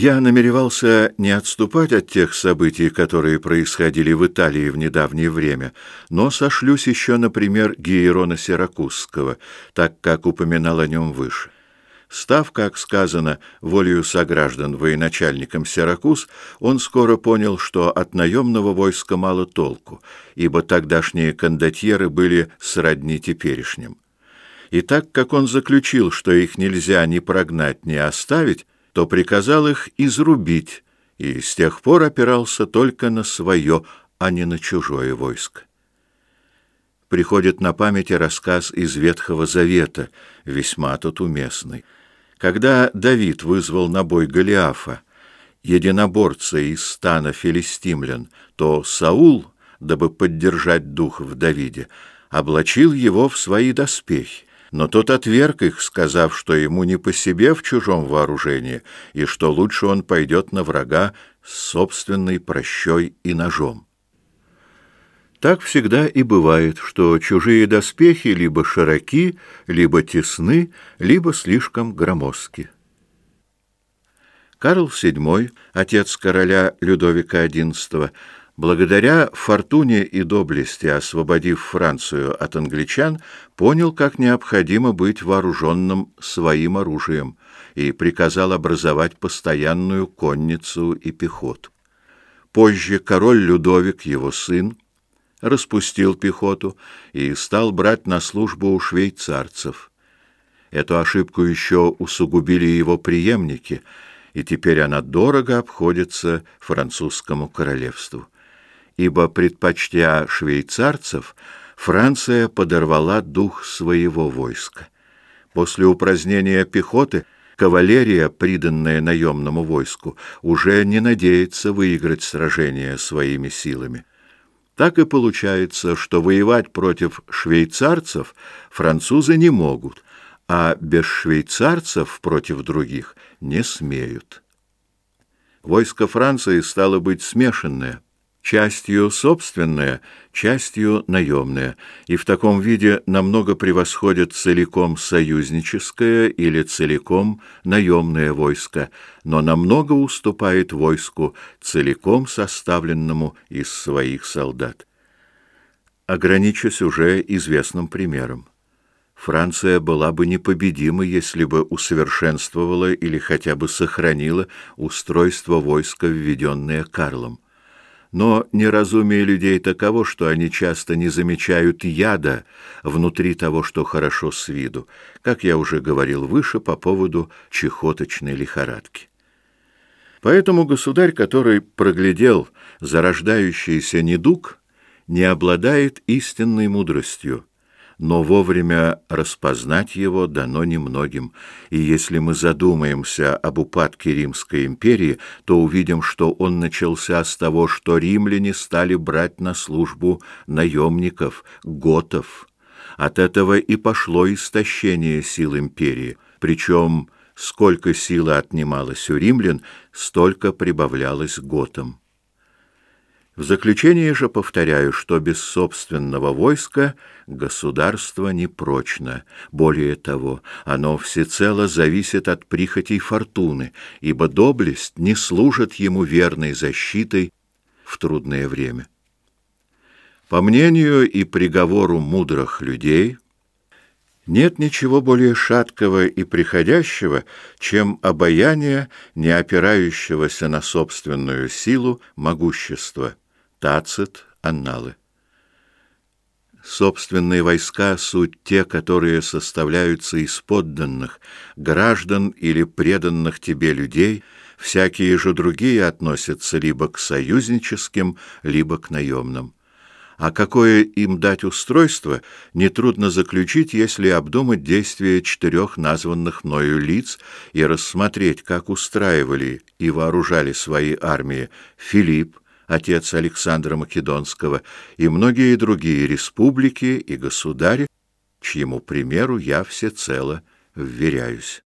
Я намеревался не отступать от тех событий, которые происходили в Италии в недавнее время, но сошлюсь еще, например, Гиерона Сиракузского, так как упоминал о нем выше. Став, как сказано, волею сограждан военачальником Сиракуз, он скоро понял, что от наемного войска мало толку, ибо тогдашние кондотьеры были сродни теперешним. И так как он заключил, что их нельзя ни прогнать, ни оставить, то приказал их изрубить, и с тех пор опирался только на свое, а не на чужое войско. Приходит на память рассказ из Ветхого Завета, весьма тут уместный. Когда Давид вызвал на бой Голиафа, единоборца из стана филистимлян, то Саул, дабы поддержать дух в Давиде, облачил его в свои доспехи. Но тот отверг их, сказав, что ему не по себе в чужом вооружении, и что лучше он пойдет на врага с собственной прощой и ножом. Так всегда и бывает, что чужие доспехи либо широки, либо тесны, либо слишком громоздки. Карл VII, отец короля Людовика XI, благодаря фортуне и доблести, освободив Францию от англичан, понял, как необходимо быть вооруженным своим оружием и приказал образовать постоянную конницу и пехоту. Позже король Людовик, его сын, распустил пехоту и стал брать на службу у швейцарцев. Эту ошибку еще усугубили его преемники, и теперь она дорого обходится французскому королевству ибо, предпочтя швейцарцев, Франция подорвала дух своего войска. После упразднения пехоты кавалерия, приданная наемному войску, уже не надеется выиграть сражение своими силами. Так и получается, что воевать против швейцарцев французы не могут, а без швейцарцев против других не смеют. Войско Франции стало быть смешанное – частью собственное, частью наемное, и в таком виде намного превосходит целиком союзническое или целиком наемное войско, но намного уступает войску, целиком составленному из своих солдат. Ограничусь уже известным примером. Франция была бы непобедима, если бы усовершенствовала или хотя бы сохранила устройство войска, введенное Карлом. Но неразумие людей таково, что они часто не замечают яда внутри того, что хорошо с виду, как я уже говорил выше по поводу чехоточной лихорадки. Поэтому государь, который проглядел зарождающийся недуг, не обладает истинной мудростью, но вовремя распознать его дано немногим, и если мы задумаемся об упадке Римской империи, то увидим, что он начался с того, что римляне стали брать на службу наемников, готов. От этого и пошло истощение сил империи, причем сколько силы отнималось у римлян, столько прибавлялось готам. В заключение же повторяю, что без собственного войска государство непрочно. Более того, оно всецело зависит от прихотей фортуны, ибо доблесть не служит ему верной защитой в трудное время. По мнению и приговору мудрых людей, нет ничего более шаткого и приходящего, чем обаяние, не опирающегося на собственную силу могущества. Тацит, Анналы. Собственные войска — суть те, которые составляются из подданных, граждан или преданных тебе людей, всякие же другие относятся либо к союзническим, либо к наемным. А какое им дать устройство, нетрудно заключить, если обдумать действия четырех названных мною лиц и рассмотреть, как устраивали и вооружали свои армии Филипп, отец Александра Македонского, и многие другие республики и государи, чьему примеру я всецело вверяюсь.